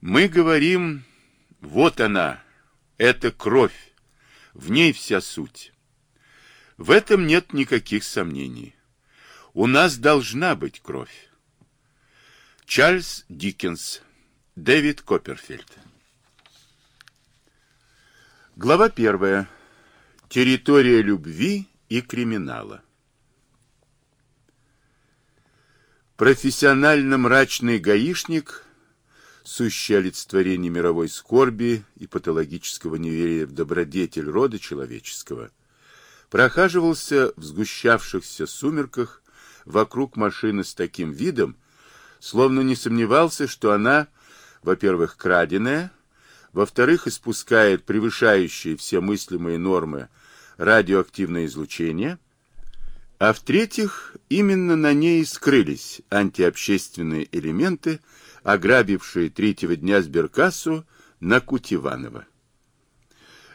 Мы говорим, вот она, это кровь, в ней вся суть. В этом нет никаких сомнений. У нас должна быть кровь. Чарльз Диккенс, Дэвид Копперфильд. Глава первая. Территория любви и криминала. Профессионально мрачный гаишник, сущее олицетворение мировой скорби и патологического неверия в добродетель рода человеческого, прохаживался в сгущавшихся сумерках вокруг машины с таким видом, словно не сомневался, что она, во-первых, краденая, во-вторых, испускает превышающие все мыслимые нормы радиоактивное излучение, а в-третьих, именно на ней скрылись антиобщественные элементы, ограбившие третьего дня сберкассу на Кутиванова.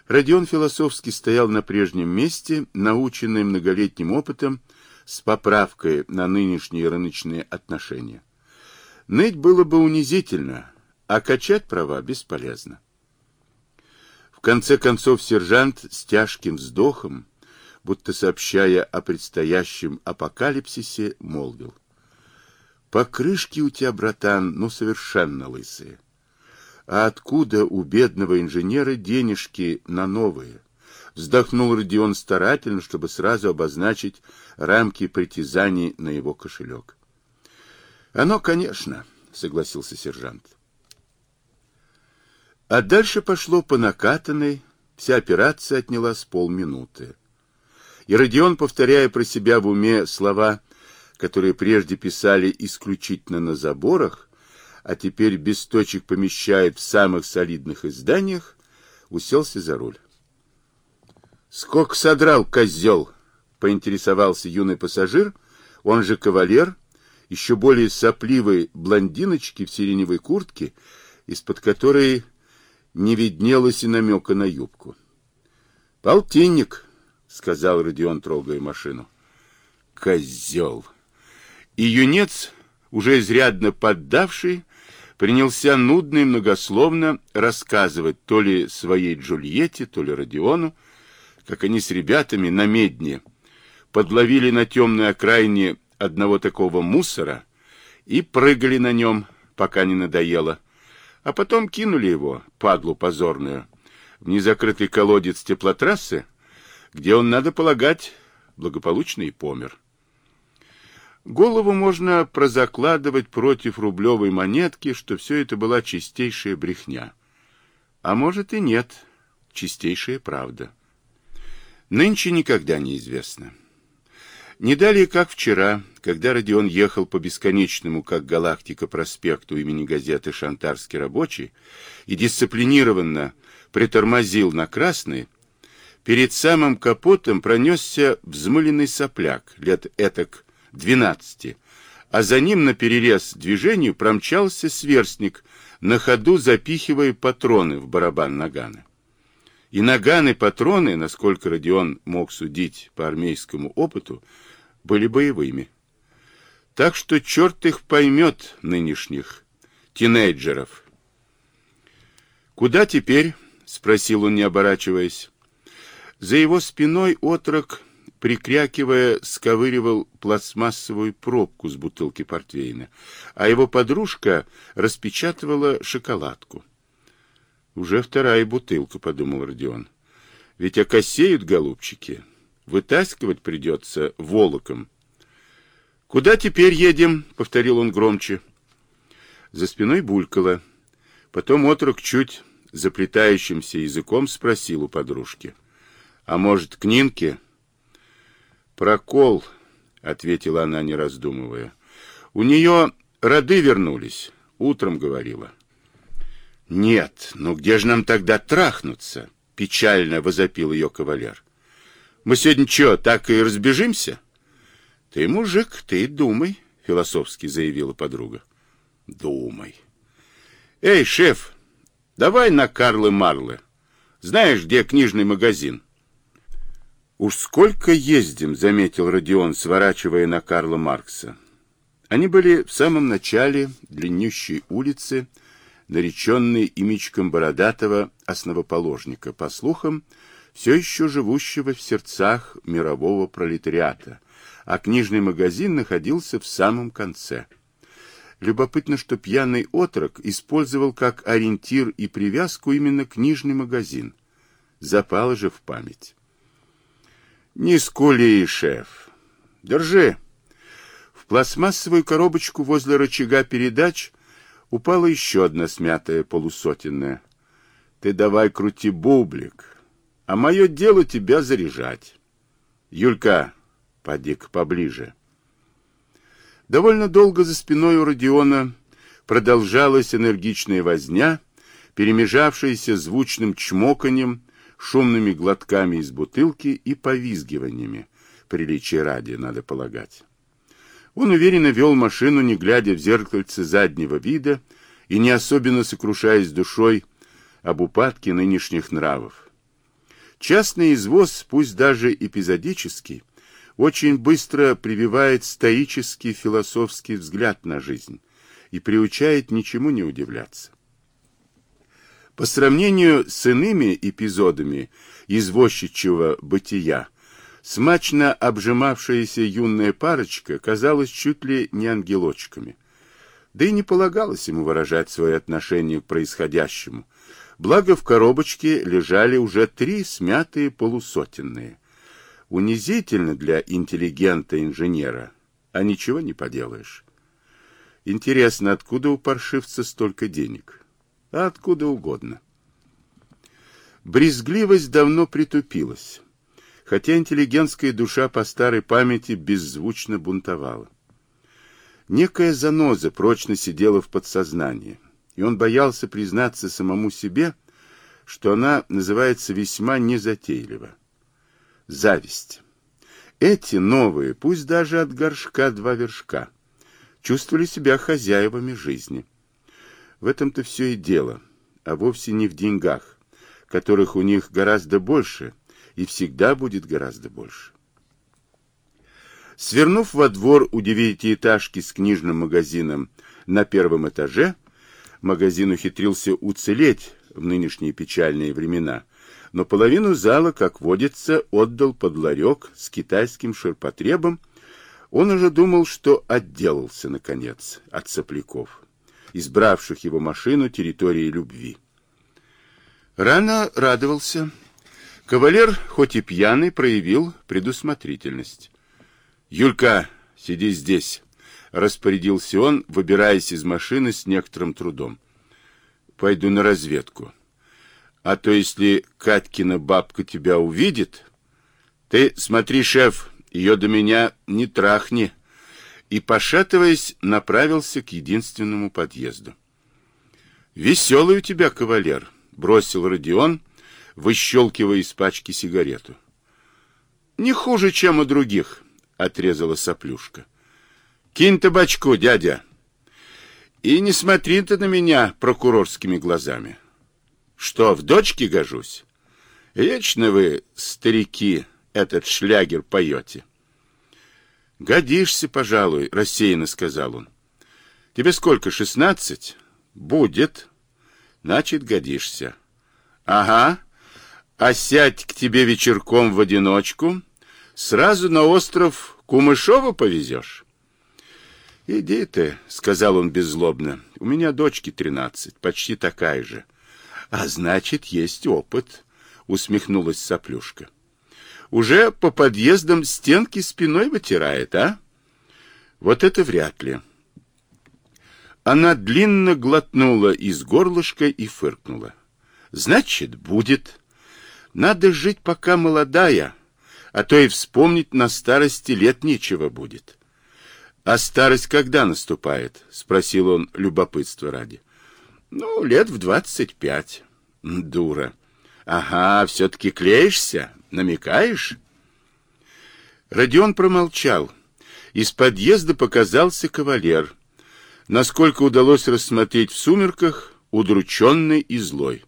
Родион Философский стоял на прежнем месте, наученный многолетним опытом, с поправкой на нынешние рыночные отношения. Ныть было бы унизительно, а качать права бесполезно. В конце концов сержант с тяжким вздохом, будто сообщая о предстоящем апокалипсисе, молвил. «Покрышки у тебя, братан, ну совершенно лысые. А откуда у бедного инженера денежки на новые?» Вздохнул Родион старательно, чтобы сразу обозначить рамки притязаний на его кошелек. «Оно, конечно», — согласился сержант. А дальше пошло по накатанной, вся операция отняла с полминуты. И Родион, повторяя про себя в уме слова, которые прежде писали исключительно на заборах, а теперь без точек помещает в самых солидных изданиях, уселся за руль. «Сколько содрал, козел?» — поинтересовался юный пассажир, он же кавалер, еще более сопливой блондиночки в сиреневой куртке, из-под которой не виднелось и намека на юбку. «Полтинник», — сказал Родион, трогая машину. «Козел!» И юнец, уже изрядно поддавший, принялся нудно и многословно рассказывать то ли своей Джульетте, то ли Родиону, как они с ребятами на медне подловили на темной окраине одного такого мусора и прыгали на нем, пока не надоело, а потом кинули его, падлу позорную, в незакрытый колодец теплотрассы, где он, надо полагать, благополучно и помер. Голову можно прозакладывать против рублевой монетки, что все это была чистейшая брехня. А может и нет, чистейшая правда. Нынче никогда не известно. Не далее, как вчера, когда Родион ехал по бесконечному, как галактика, проспекту имени газеты «Шантарский рабочий» и дисциплинированно притормозил на красный, перед самым капотом пронесся взмыленный сопляк лет этак двенадцати, а за ним на перерез движению промчался сверстник, на ходу запихивая патроны в барабан нагана. И наганы-патроны, насколько Родион мог судить по армейскому опыту, были боевыми. Так что черт их поймет, нынешних тинейджеров. «Куда теперь?» — спросил он, не оборачиваясь. За его спиной отрок, прикрякивая, сковыривал пластмассовую пробку с бутылки портвейна, а его подружка распечатывала шоколадку. Уже вторая бутылка, подумал Родион. Ведь окосеют голубчики. Вытаскивать придется волоком. Куда теперь едем? Повторил он громче. За спиной булькало. Потом отрок чуть заплетающимся языком спросил у подружки. А может, к Нинке? Прокол, ответила она, не раздумывая. У нее роды вернулись, утром говорила. Нет, ну где же нам тогда трахнуться? Печально возопил ее кавалер. Мы сегодня что, так и разбежимся? Ты мужик, ты думай, философски заявила подруга. Думай. Эй, шеф, давай на Карлы Марлы. Знаешь, где книжный магазин? Уж сколько ездим, заметил Родион, сворачивая на Карла Маркса. Они были в самом начале длиннющей улицы, нареченный имечком бородатого основоположника, по слухам, все еще живущего в сердцах мирового пролетариата, а книжный магазин находился в самом конце. Любопытно, что пьяный отрок использовал как ориентир и привязку именно книжный магазин. Запало же в память. «Не скули, шеф. Держи». В пластмассовую коробочку возле рычага передач упала еще одна смятая полусотенная. «Ты давай крути бублик, а мое дело тебя заряжать. Юлька, поди-ка поближе». Довольно долго за спиной у Родиона продолжалась энергичная возня, перемежавшаяся звучным чмоканьем, шумными глотками из бутылки и повизгиваниями, приличие ради, надо полагать. Он уверенно вел машину, не глядя в зеркальце заднего вида и не особенно сокрушаясь душой об упадке нынешних нравов. Частный извоз, пусть даже эпизодический, очень быстро прививает стоический философский взгляд на жизнь и приучает ничему не удивляться. По сравнению с иными эпизодами извозчичьего бытия, Смачно обжимавшаяся юная парочка казалась чуть ли не ангелочками. Да и не полагалось ему выражать свое отношение к происходящему. Благо в коробочке лежали уже три смятые полусотенные. Унизительно для интеллигента-инженера, а ничего не поделаешь. Интересно, откуда у паршивца столько денег? А откуда угодно. Брезгливость давно притупилась хотя интеллигентская душа по старой памяти беззвучно бунтовала. Некая заноза прочно сидела в подсознании, и он боялся признаться самому себе, что она называется весьма незатейливо. Зависть. Эти новые, пусть даже от горшка два вершка, чувствовали себя хозяевами жизни. В этом-то все и дело, а вовсе не в деньгах, которых у них гораздо больше – и всегда будет гораздо больше. Свернув во двор у девятиэтажки с книжным магазином на первом этаже, магазин ухитрился уцелеть в нынешние печальные времена, но половину зала, как водится, отдал под ларек с китайским ширпотребом. Он уже думал, что отделался, наконец, от сопляков, избравших его машину территорией любви. Рано радовался, Кавалер, хоть и пьяный, проявил предусмотрительность. «Юлька, сиди здесь», — распорядился он, выбираясь из машины с некоторым трудом. «Пойду на разведку. А то, если Катькина бабка тебя увидит, ты смотри, шеф, ее до меня не трахни». И, пошатываясь, направился к единственному подъезду. «Веселый у тебя кавалер», — бросил Родион, — выщелкивая из пачки сигарету. «Не хуже, чем у других», — отрезала соплюшка. «Кинь табачку, дядя. И не смотри ты на меня прокурорскими глазами. Что, в дочке гожусь? Вечно вы, старики, этот шлягер поете». «Годишься, пожалуй», — рассеянно сказал он. «Тебе сколько, шестнадцать?» «Будет. Значит, годишься». «Ага», а сядь к тебе вечерком в одиночку, сразу на остров Кумышова повезешь. — Иди ты, — сказал он беззлобно, — у меня дочки тринадцать, почти такая же. — А значит, есть опыт, — усмехнулась соплюшка. — Уже по подъездам стенки спиной вытирает, а? Вот это вряд ли. Она длинно глотнула из горлышка и фыркнула. — Значит, будет. — надо жить, пока молодая, а то и вспомнить на старости лет нечего будет. — А старость когда наступает? — спросил он любопытство ради. — Ну, лет в двадцать пять. — Дура. — Ага, все-таки клеишься? Намекаешь? Родион промолчал. Из подъезда показался кавалер. Насколько удалось рассмотреть в сумерках, удрученный и злой.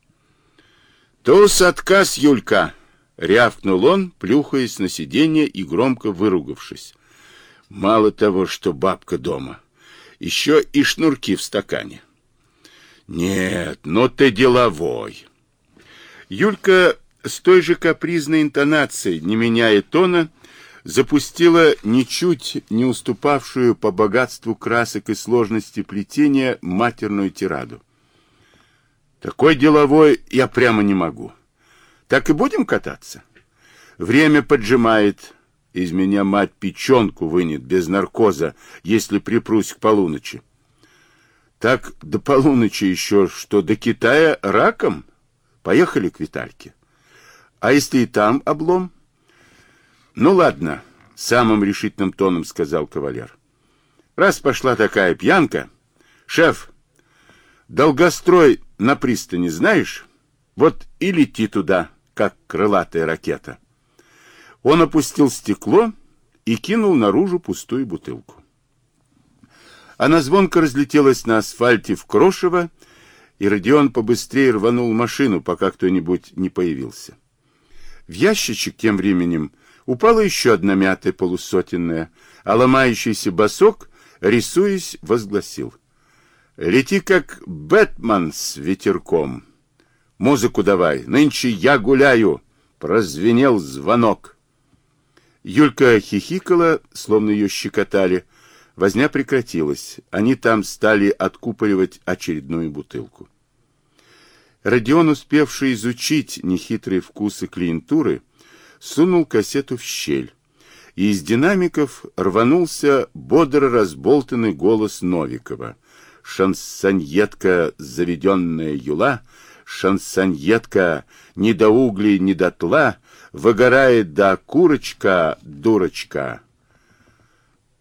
«Туз отказ, Юлька!» — рявкнул он, плюхаясь на сиденье и громко выругавшись. «Мало того, что бабка дома, еще и шнурки в стакане. Нет, но ты деловой. Юлька с той же капризной интонацией, не меняя тона, запустила ничуть не уступавшую по богатству красок и сложности плетения матерную тираду. Такой деловой я прямо не могу. Так и будем кататься? Время поджимает. Из меня мать печенку вынет без наркоза, если припрусь к полуночи. Так до полуночи еще, что до Китая раком? Поехали к Витальке. А если и там облом? Ну ладно, самым решительным тоном сказал кавалер. Раз пошла такая пьянка, шеф, долгострой на пристани знаешь? Вот и лети туда, как крылатая ракета. Он опустил стекло и кинул наружу пустую бутылку. Она звонко разлетелась на асфальте в крошево, и Родион побыстрее рванул машину, пока кто-нибудь не появился. В ящичек тем временем упала еще одна мятая полусотенная, а ломающийся босок, рисуясь, возгласил. «Лети, как Бэтмен с ветерком. Музыку давай, нынче я гуляю!» Прозвенел звонок. Юлька хихикала, словно ее щекотали. Возня прекратилась. Они там стали откупоривать очередную бутылку. Родион, успевший изучить нехитрые вкусы клиентуры, сунул кассету в щель, и из динамиков рванулся бодро разболтанный голос Новикова. Шансоньетка заведенная юла, шансоньетка ни до углей, ни до тла, выгорает да курочка, дурочка.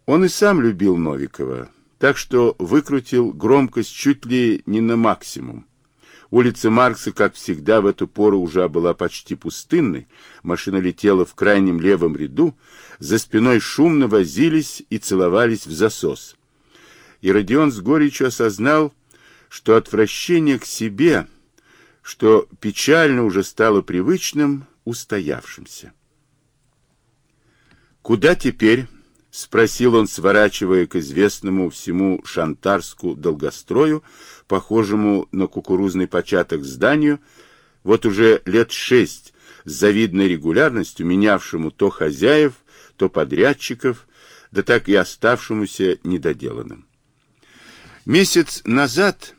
Он и сам любил Новикова, так что выкрутил громкость чуть ли не на максимум. Улица Маркса, как всегда, в эту пору уже была почти пустынной. Машина летела в крайнем левом ряду, за спиной шумно возились и целовались в засос. И Родион с горечью осознал, что отвращение к себе, что печально уже стало привычным, устоявшимся. «Куда теперь?» — спросил он, сворачивая к известному всему шантарску долгострою, похожему на кукурузный початок зданию, вот уже лет шесть с завидной регулярностью менявшему то хозяев, то подрядчиков, да так и оставшемуся недоделанным. Месяц назад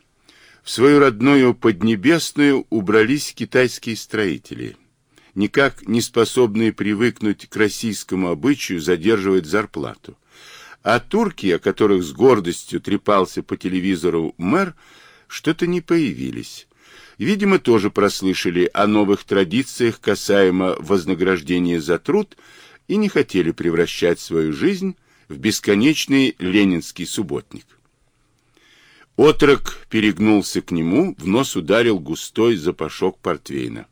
в свою родную Поднебесную убрались китайские строители — никак не способные привыкнуть к российскому обычаю задерживать зарплату. А турки, о которых с гордостью трепался по телевизору мэр, что-то не появились. Видимо, тоже прослышали о новых традициях касаемо вознаграждения за труд и не хотели превращать свою жизнь в бесконечный ленинский субботник. Отрок перегнулся к нему, в нос ударил густой запашок портвейна.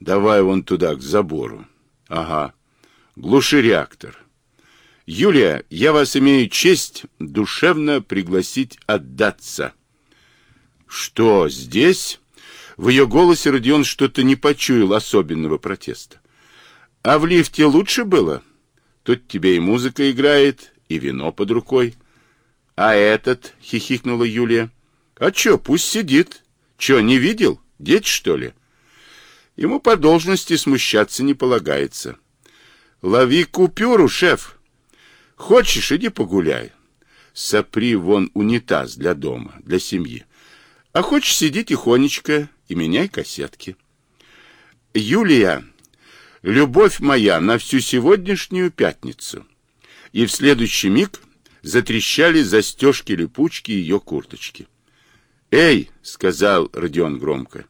Давай вон туда, к забору. Ага. Глуши реактор. Юлия, я вас имею честь душевно пригласить отдаться. Что, здесь? В ее голосе Родион что-то не почуял особенного протеста. А в лифте лучше было? Тут тебе и музыка играет, и вино под рукой. А этот, хихикнула Юлия. А чё, пусть сидит. Чё, не видел? Дети, что ли? Ему по должности смущаться не полагается. Лови купюру, шеф. Хочешь, иди погуляй. Сопри вон унитаз для дома, для семьи. А хочешь, сиди тихонечко и меняй кассетки. Юлия, любовь моя на всю сегодняшнюю пятницу. И в следующий миг затрещали застежки-липучки ее курточки. «Эй!» — сказал Родион громко.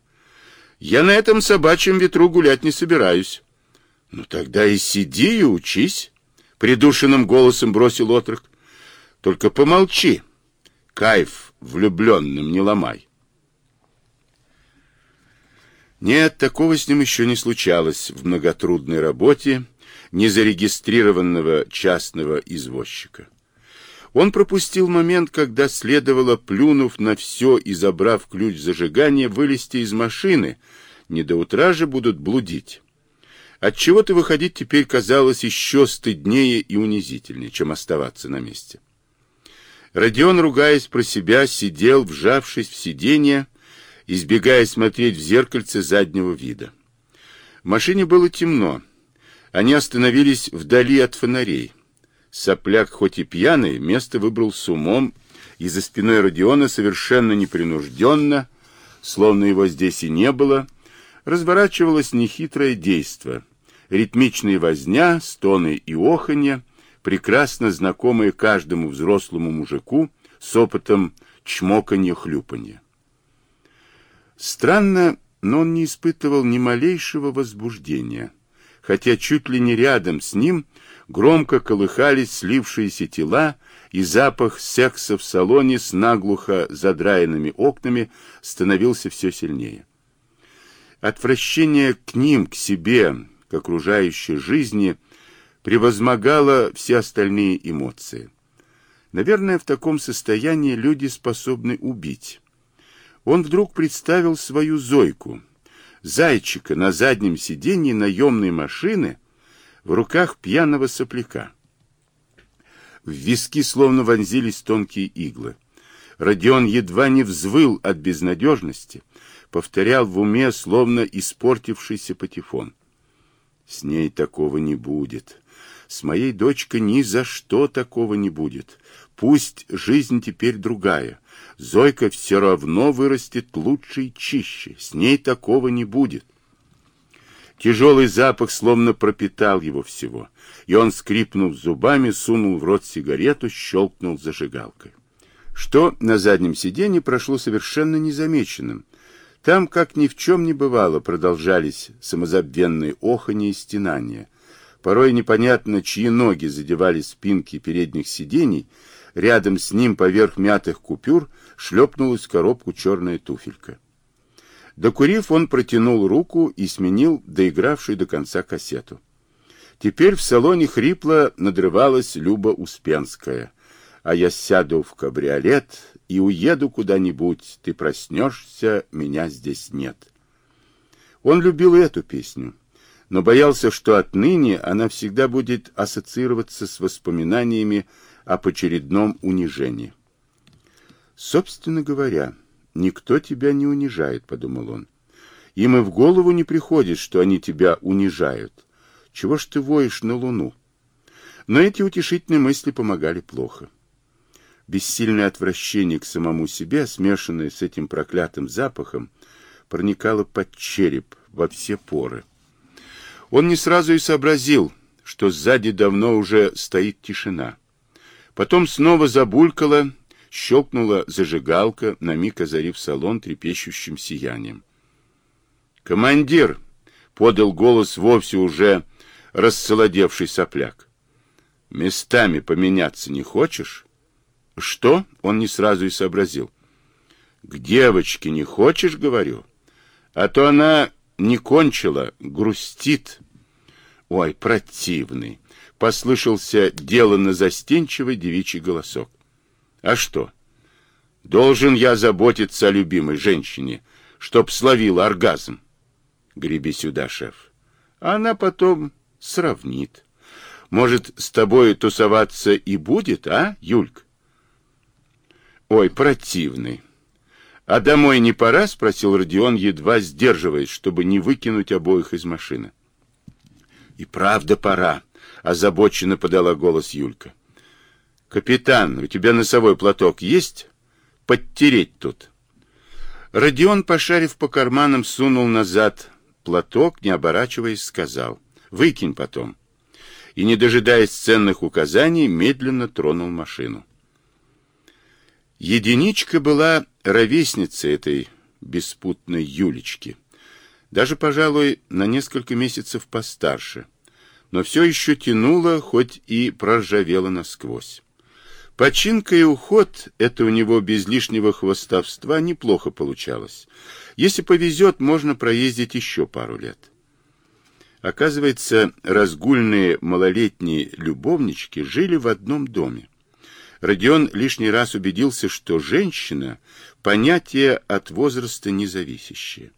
Я на этом собачьем ветру гулять не собираюсь. Ну тогда и сиди и учись, придушенным голосом бросил отрок. Только помолчи. Кайф влюбленным не ломай. Нет, такого с ним еще не случалось в многотрудной работе незарегистрированного частного извозчика. Он пропустил момент, когда следовало, плюнув на все и забрав ключ зажигания, вылезти из машины. Не до утра же будут блудить. Отчего-то выходить теперь казалось еще стыднее и унизительнее, чем оставаться на месте. Родион, ругаясь про себя, сидел, вжавшись в сиденье, избегая смотреть в зеркальце заднего вида. В машине было темно. Они остановились вдали от фонарей. Сопляк, хоть и пьяный, место выбрал с умом, и за спиной Родиона совершенно непринужденно, словно его здесь и не было, разворачивалось нехитрое действо. Ритмичная возня, стоны и оханья, прекрасно знакомые каждому взрослому мужику с опытом чмоканья-хлюпанья. Странно, но он не испытывал ни малейшего возбуждения, хотя чуть ли не рядом с ним громко колыхались слившиеся тела, и запах секса в салоне с наглухо задраенными окнами становился все сильнее. Отвращение к ним, к себе, к окружающей жизни – превозмогала все остальные эмоции. Наверное, в таком состоянии люди способны убить. Он вдруг представил свою Зойку, зайчика на заднем сиденье наемной машины в руках пьяного сопляка. В виски словно вонзились тонкие иглы. Родион едва не взвыл от безнадежности, повторял в уме, словно испортившийся патефон. С ней такого не будет. С моей дочкой ни за что такого не будет. Пусть жизнь теперь другая. Зойка все равно вырастет лучше и чище. С ней такого не будет. Тяжелый запах словно пропитал его всего, и он, скрипнув зубами, сунул в рот сигарету, щелкнул зажигалкой. Что на заднем сиденье прошло совершенно незамеченным. Там, как ни в чем не бывало, продолжались самозабвенные оханья и стенания — Порой непонятно, чьи ноги задевали спинки передних сидений, рядом с ним поверх мятых купюр шлепнулась в коробку черная туфелька. Докурив, он протянул руку и сменил доигравшую до конца кассету. Теперь в салоне хрипло надрывалась Люба Успенская. «А я сяду в кабриолет и уеду куда-нибудь. Ты проснешься, меня здесь нет». Он любил эту песню но боялся, что отныне она всегда будет ассоциироваться с воспоминаниями об очередном унижении. «Собственно говоря, никто тебя не унижает», — подумал он. «Им и в голову не приходит, что они тебя унижают. Чего ж ты воешь на луну?» Но эти утешительные мысли помогали плохо. Бессильное отвращение к самому себе, смешанное с этим проклятым запахом, проникало под череп во все поры. Он не сразу и сообразил, что сзади давно уже стоит тишина. Потом снова забулькала, щелкнула зажигалка, на миг озарив салон трепещущим сиянием. «Командир!» — подал голос вовсе уже рассолодевший сопляк. «Местами поменяться не хочешь?» «Что?» — он не сразу и сообразил. «К девочке не хочешь, — говорю? А то она не кончила, грустит. Ой, противный! Послышался деланно застенчивый девичий голосок. А что? Должен я заботиться о любимой женщине, чтоб словила оргазм. Греби сюда, шеф. она потом сравнит. Может, с тобой тусоваться и будет, а, Юльк? Ой, противный. «А домой не пора?» — спросил Родион, едва сдерживаясь, чтобы не выкинуть обоих из машины. «И правда пора», — озабоченно подала голос Юлька. «Капитан, у тебя носовой платок есть? Подтереть тут». Родион, пошарив по карманам, сунул назад платок, не оборачиваясь, сказал «Выкинь потом». И, не дожидаясь ценных указаний, медленно тронул машину. Единичка была ровесницей этой беспутной Юлечки. Даже, пожалуй, на несколько месяцев постарше. Но все еще тянуло, хоть и проржавело насквозь. Починка и уход — это у него без лишнего хвостовства неплохо получалось. Если повезет, можно проездить еще пару лет. Оказывается, разгульные малолетние любовнички жили в одном доме. Родион лишний раз убедился, что женщина – понятие от возраста независящее.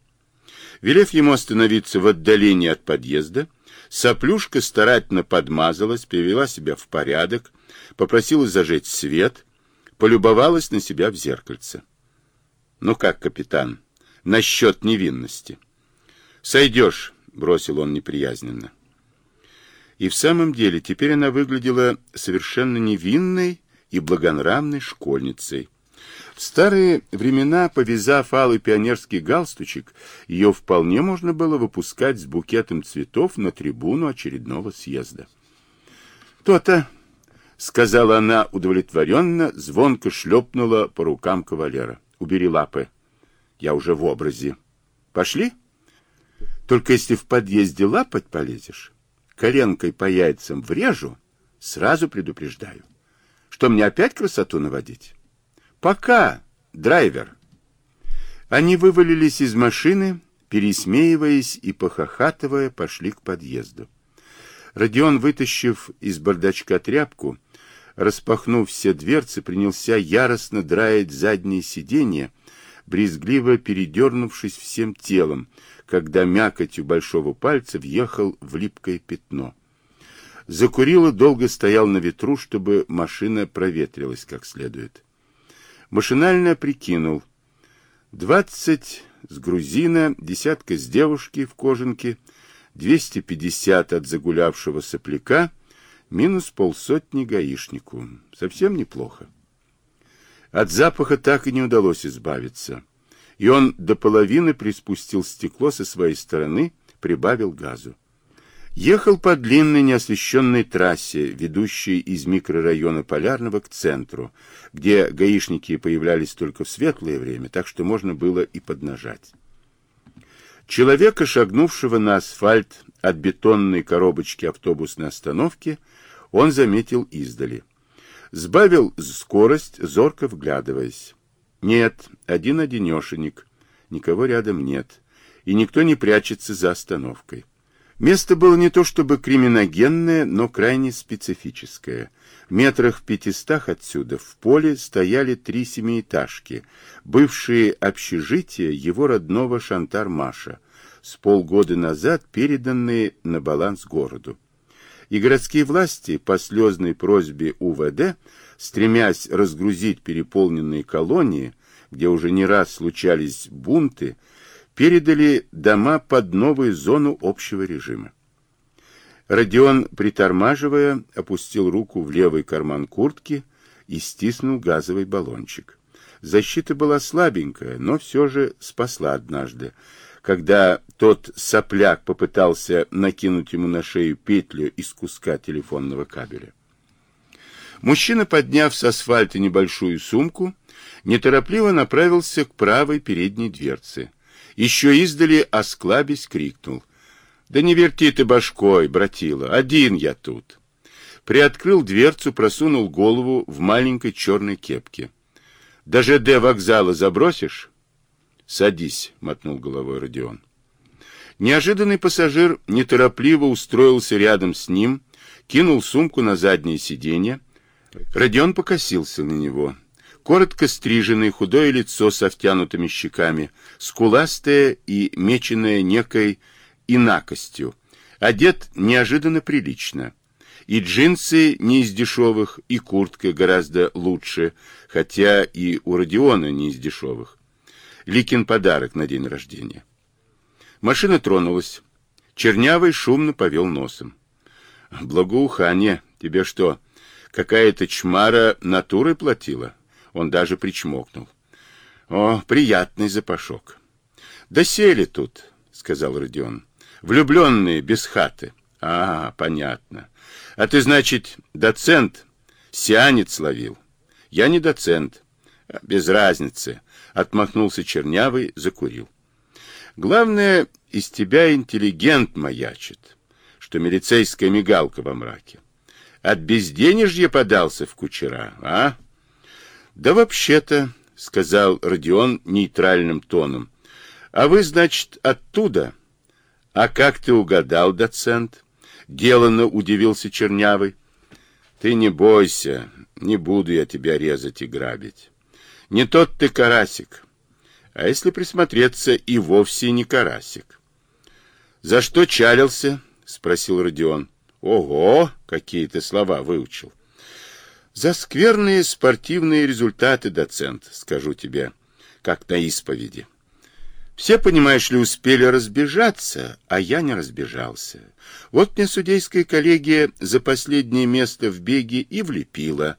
Велев ему остановиться в отдалении от подъезда, соплюшка старательно подмазалась, привела себя в порядок, попросила зажечь свет, полюбовалась на себя в зеркальце. Ну как, капитан, насчет невинности? Сойдешь, бросил он неприязненно. И в самом деле теперь она выглядела совершенно невинной и благонравной школьницей. В старые времена, повязав алый пионерский галстучек, ее вполне можно было выпускать с букетом цветов на трибуну очередного съезда. «То-то», — сказала она удовлетворенно, звонко шлепнула по рукам кавалера. «Убери лапы. Я уже в образе. Пошли? Только если в подъезде лапать полезешь, коленкой по яйцам врежу, сразу предупреждаю. Что мне опять красоту наводить? Пока, драйвер. Они вывалились из машины, пересмеиваясь и похохатывая, пошли к подъезду. Родион, вытащив из бардачка тряпку, распахнув все дверцы, принялся яростно драить задние сиденья, брезгливо передернувшись всем телом, когда мякотью большого пальца въехал в липкое пятно. Закурил и долго стоял на ветру, чтобы машина проветрилась как следует. Машинально прикинул. Двадцать с грузина, десятка с девушки в кожанке, двести пятьдесят от загулявшего сопляка, минус полсотни гаишнику. Совсем неплохо. От запаха так и не удалось избавиться, и он до половины приспустил стекло со своей стороны, прибавил газу. Ехал по длинной неосвещенной трассе, ведущей из микрорайона Полярного к центру, где гаишники появлялись только в светлое время, так что можно было и поднажать. Человека, шагнувшего на асфальт от бетонной коробочки автобусной остановки, он заметил издали. Сбавил скорость, зорко вглядываясь. Нет, один-одинешенек, никого рядом нет, и никто не прячется за остановкой. Место было не то чтобы криминогенное, но крайне специфическое. В метрах в пятистах отсюда в поле стояли три семиэтажки, бывшие общежития его родного Шантар-Маша, с полгода назад переданные на баланс городу. И городские власти по слезной просьбе УВД, стремясь разгрузить переполненные колонии, где уже не раз случались бунты, передали дома под новую зону общего режима. Родион, притормаживая, опустил руку в левый карман куртки и стиснул газовый баллончик. Защита была слабенькая, но все же спасла однажды, когда тот сопляк попытался накинуть ему на шею петлю из куска телефонного кабеля. Мужчина, подняв с асфальта небольшую сумку, неторопливо направился к правой передней дверце – еще издали, осклабясь, крикнул. «Да не верти ты башкой, братила, один я тут!» Приоткрыл дверцу, просунул голову в маленькой черной кепке. «До ЖД вокзала забросишь?» «Садись», — мотнул головой Родион. Неожиданный пассажир неторопливо устроился рядом с ним, кинул сумку на заднее сиденье. Родион покосился на него коротко стриженное худое лицо со втянутыми щеками, скуластое и меченное некой инакостью, одет неожиданно прилично. И джинсы не из дешевых, и куртка гораздо лучше, хотя и у Родиона не из дешевых. Ликин подарок на день рождения. Машина тронулась. Чернявый шумно повел носом. «Благоухание. Тебе что, какая-то чмара натурой платила?» Он даже причмокнул. О, приятный запашок. Да сели тут, сказал Родион. Влюбленные, без хаты. А, понятно. А ты, значит, доцент, сианец ловил. Я не доцент. Без разницы. Отмахнулся чернявый, закурил. Главное, из тебя интеллигент маячит, что милицейская мигалка во мраке. От безденежья подался в кучера, а? Да вообще-то, сказал Родион нейтральным тоном. А вы, значит, оттуда? А как ты угадал, доцент? Деланно удивился Чернявый. Ты не бойся, не буду я тебя резать и грабить. Не тот ты карасик. А если присмотреться, и вовсе не карасик. За что чалился? спросил Родион. Ого, какие ты слова выучил. За скверные спортивные результаты, доцент, скажу тебе, как на исповеди. Все, понимаешь ли, успели разбежаться, а я не разбежался. Вот мне судейская коллегия за последнее место в беге и влепила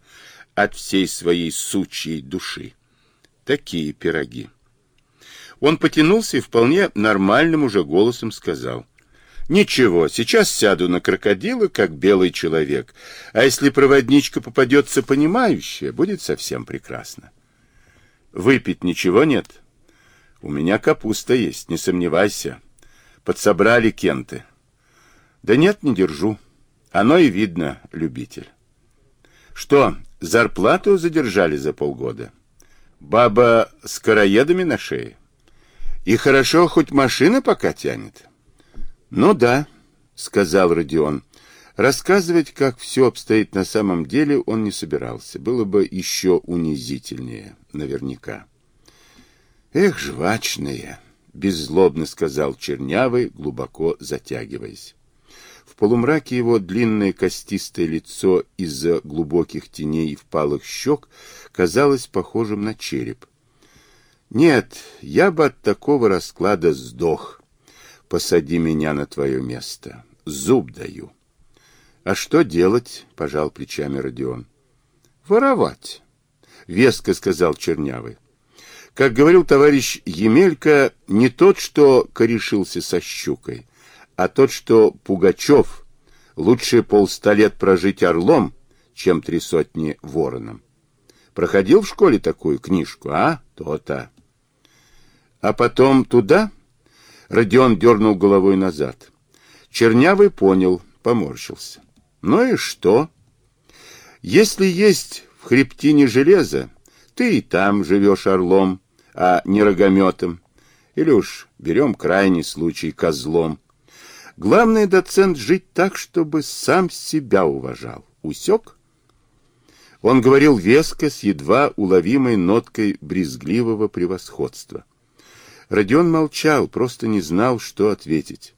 от всей своей сучьей души. Такие пироги. Он потянулся и вполне нормальным уже голосом сказал. «Ничего, сейчас сяду на крокодила, как белый человек, а если проводничка попадется понимающая, будет совсем прекрасно». «Выпить ничего нет?» У меня капуста есть, не сомневайся. Подсобрали кенты. Да нет, не держу. Оно и видно, любитель. Что, зарплату задержали за полгода? Баба с короедами на шее? И хорошо, хоть машина пока тянет? Ну да, сказал Родион. Рассказывать, как все обстоит на самом деле, он не собирался. Было бы еще унизительнее, наверняка. Эх, жвачные, беззлобно сказал Чернявый, глубоко затягиваясь. В полумраке его длинное костистое лицо из-за глубоких теней и впалых щек казалось похожим на череп. Нет, я бы от такого расклада сдох. Посади меня на твое место. Зуб даю. А что делать? Пожал плечами Родион. Воровать, веско сказал Чернявый. Как говорил товарищ Емелька, не тот, что корешился со щукой, а тот, что Пугачев лучше полста лет прожить орлом, чем три сотни вороном. Проходил в школе такую книжку, а? То-то. А потом туда? Родион дернул головой назад. Чернявый понял, поморщился. Ну и что? Если есть в хребтине железо, ты и там живешь орлом, а не рогометом. Или уж берем крайний случай козлом. Главный доцент жить так, чтобы сам себя уважал. Усек? Он говорил веско, с едва уловимой ноткой брезгливого превосходства. Родион молчал, просто не знал, что ответить.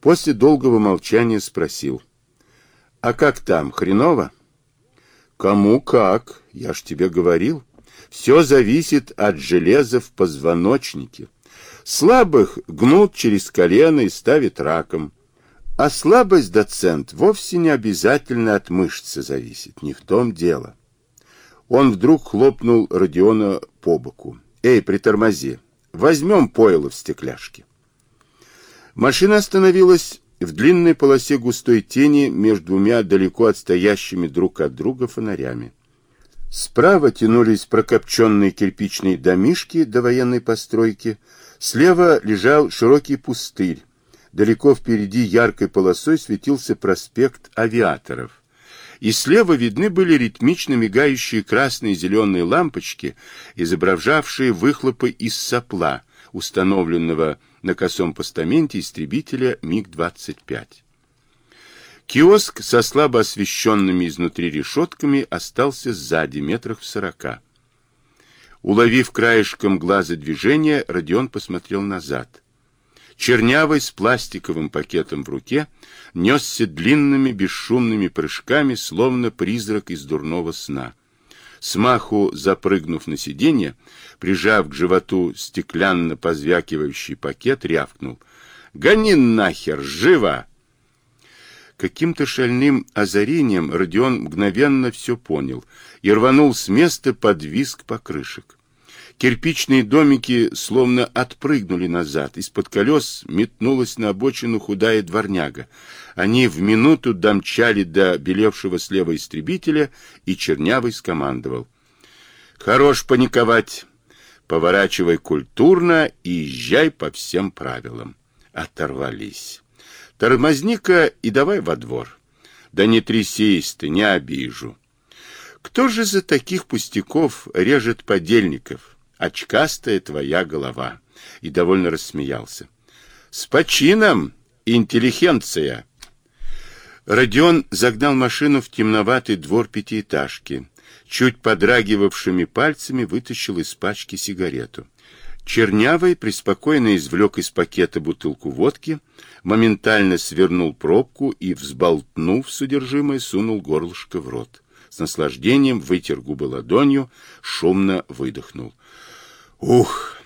После долгого молчания спросил. «А как там, хреново?» «Кому как, я ж тебе говорил». Все зависит от железа в позвоночнике. Слабых гнут через колено и ставят раком. А слабость, доцент, вовсе не обязательно от мышцы зависит. Не в том дело. Он вдруг хлопнул Родиона по боку. «Эй, притормози. Возьмем пойло в стекляшке». Машина остановилась в длинной полосе густой тени между двумя далеко отстоящими друг от друга фонарями. Справа тянулись прокопченные кирпичные домишки до военной постройки, слева лежал широкий пустырь, далеко впереди яркой полосой светился проспект авиаторов. И слева видны были ритмично мигающие красные и зеленые лампочки, изображавшие выхлопы из сопла, установленного на косом постаменте истребителя МиГ-25. Киоск со слабо освещенными изнутри решетками остался сзади, метрах в сорока. Уловив краешком глаза движение, Родион посмотрел назад. Чернявый с пластиковым пакетом в руке несся длинными бесшумными прыжками, словно призрак из дурного сна. Смаху запрыгнув на сиденье, прижав к животу стеклянно позвякивающий пакет, рявкнул. «Гони нахер! Живо!» Каким-то шальным озарением Родион мгновенно все понял и рванул с места под визг покрышек. Кирпичные домики словно отпрыгнули назад. Из-под колес метнулась на обочину худая дворняга. Они в минуту домчали до белевшего слева истребителя, и Чернявый скомандовал. «Хорош паниковать! Поворачивай культурно и езжай по всем правилам». Оторвались. Тормозни-ка и давай во двор. Да не трясись ты, не обижу. Кто же за таких пустяков режет подельников? Очкастая твоя голова. И довольно рассмеялся. С почином, интеллигенция! Родион загнал машину в темноватый двор пятиэтажки. Чуть подрагивавшими пальцами вытащил из пачки сигарету. Чернявый преспокойно извлек из пакета бутылку водки, моментально свернул пробку и, взболтнув содержимое, сунул горлышко в рот. С наслаждением вытер губы ладонью, шумно выдохнул. Ух,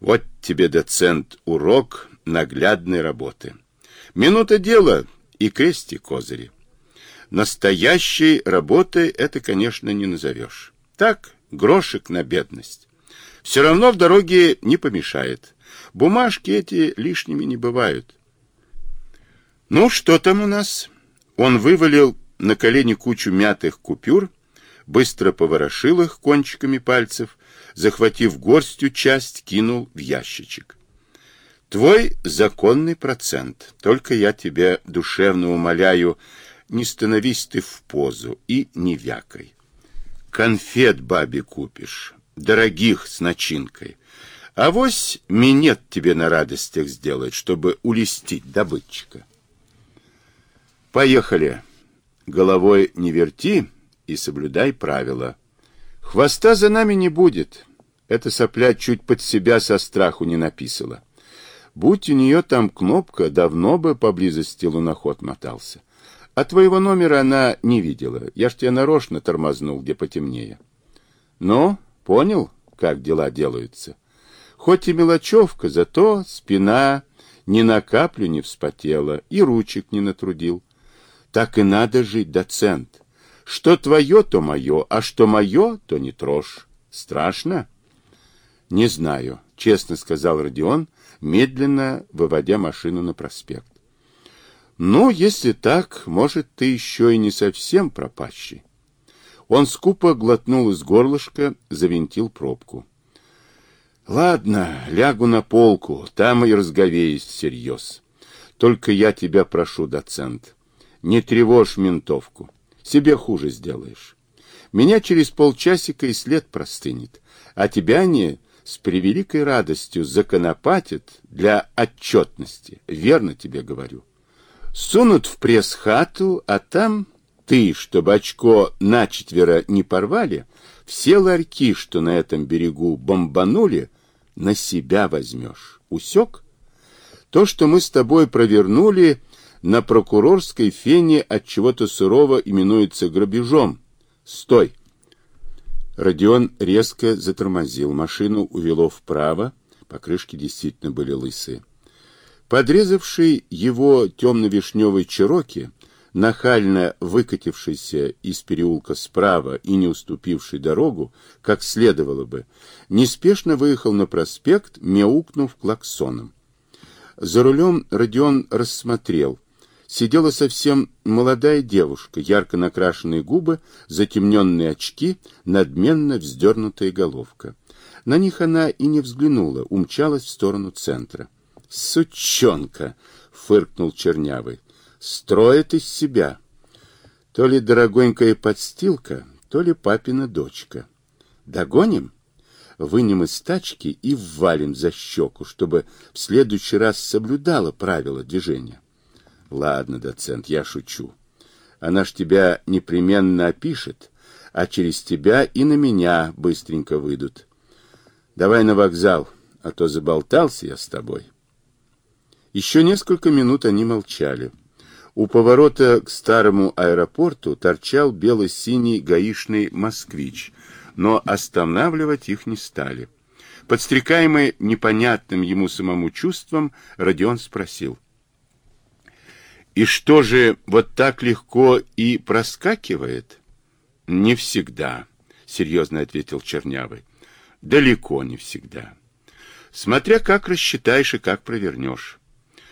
вот тебе, доцент, урок наглядной работы. Минута дела и крести козыри. Настоящей работой это, конечно, не назовешь. Так, грошек на бедность. Все равно в дороге не помешает. Бумажки эти лишними не бывают. Ну, что там у нас? Он вывалил на колени кучу мятых купюр, быстро поворошил их кончиками пальцев, захватив горстью часть, кинул в ящичек. Твой законный процент. Только я тебя душевно умоляю, не становись ты в позу и не вякай. Конфет бабе купишь, дорогих с начинкой. А вось минет тебе на радостях сделать, чтобы улестить добытчика. Поехали. Головой не верти и соблюдай правила. Хвоста за нами не будет. Эта сопля чуть под себя со страху не написала. Будь у нее там кнопка, давно бы поблизости луноход мотался. А твоего номера она не видела. Я ж тебя нарочно тормознул, где потемнее. Ну, понял, как дела делаются? Хоть и мелочевка, зато спина ни на каплю не вспотела и ручек не натрудил. Так и надо жить, доцент. Что твое, то мое, а что мое, то не трожь. Страшно? Не знаю, честно сказал Родион, медленно выводя машину на проспект. Ну, если так, может, ты еще и не совсем пропащий. Он скупо глотнул из горлышка, завинтил пробку. Ладно, лягу на полку, там и разговеюсь всерьез. Только я тебя прошу, доцент, не тревожь ментовку. Себе хуже сделаешь. Меня через полчасика и след простынет, а тебя не с превеликой радостью законопатят для отчетности. Верно тебе говорю. Сунут в пресс-хату, а там ты, чтобы очко начетверо не порвали, все ларьки, что на этом берегу бомбанули, на себя возьмешь. Усек? То, что мы с тобой провернули, на прокурорской фене от чего-то сурово именуется грабежом. Стой! Родион резко затормозил. Машину увело вправо. Покрышки действительно были лысые. Подрезавший его темно-вишневый чероки, нахально выкатившийся из переулка справа и не уступивший дорогу, как следовало бы, неспешно выехал на проспект, мяукнув клаксоном. За рулем Родион рассмотрел — сидела совсем молодая девушка, ярко накрашенные губы, затемненные очки, надменно вздернутая головка. На них она и не взглянула, умчалась в сторону центра. «Сучонка!» — фыркнул Чернявый. «Строит из себя. То ли дорогонькая подстилка, то ли папина дочка. Догоним?» вынем из тачки и ввалим за щеку, чтобы в следующий раз соблюдала правила движения. Ладно, доцент, я шучу. Она ж тебя непременно опишет, а через тебя и на меня быстренько выйдут. Давай на вокзал, а то заболтался я с тобой. Еще несколько минут они молчали. У поворота к старому аэропорту торчал бело-синий гаишный «Москвич», но останавливать их не стали. Подстрекаемый непонятным ему самому чувством, Родион спросил — и что же, вот так легко и проскакивает? Не всегда, серьезно ответил Чернявый. Далеко не всегда. Смотря как рассчитаешь и как провернешь.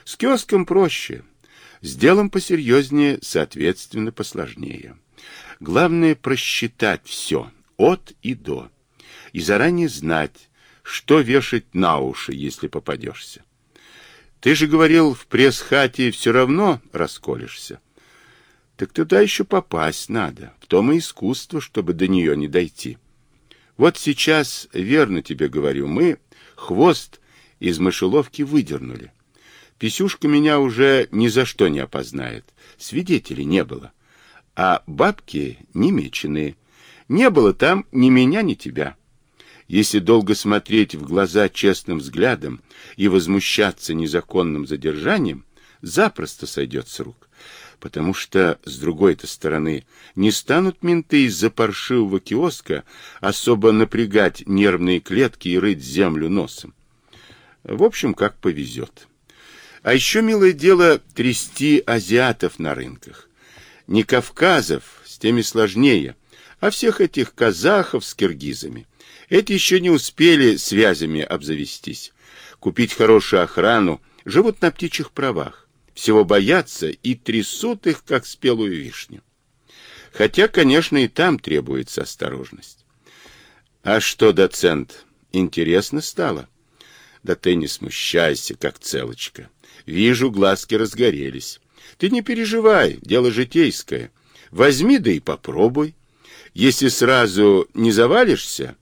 С киоском проще, с делом посерьезнее, соответственно, посложнее. Главное просчитать все, от и до, и заранее знать, что вешать на уши, если попадешься. Ты же говорил, в пресс-хате все равно расколешься. Так туда еще попасть надо. В том и искусство, чтобы до нее не дойти. Вот сейчас, верно тебе говорю, мы хвост из мышеловки выдернули. Писюшка меня уже ни за что не опознает. Свидетелей не было. А бабки не меченые. Не было там ни меня, ни тебя. Если долго смотреть в глаза честным взглядом и возмущаться незаконным задержанием, запросто сойдет с рук. потому что, с другой-то стороны, не станут менты из-за паршивого киоска особо напрягать нервные клетки и рыть землю носом. В общем, как повезет. А еще, милое дело, трясти азиатов на рынках. Не кавказов, с теми сложнее, а всех этих казахов с киргизами. Эти еще не успели связями обзавестись. Купить хорошую охрану, живут на птичьих правах. Всего боятся и трясут их, как спелую вишню. Хотя, конечно, и там требуется осторожность. А что, доцент, интересно стало? Да ты не смущайся, как целочка. Вижу, глазки разгорелись. Ты не переживай, дело житейское. Возьми да и попробуй. Если сразу не завалишься,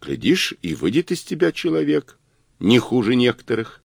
глядишь, и выйдет из тебя человек, не хуже некоторых.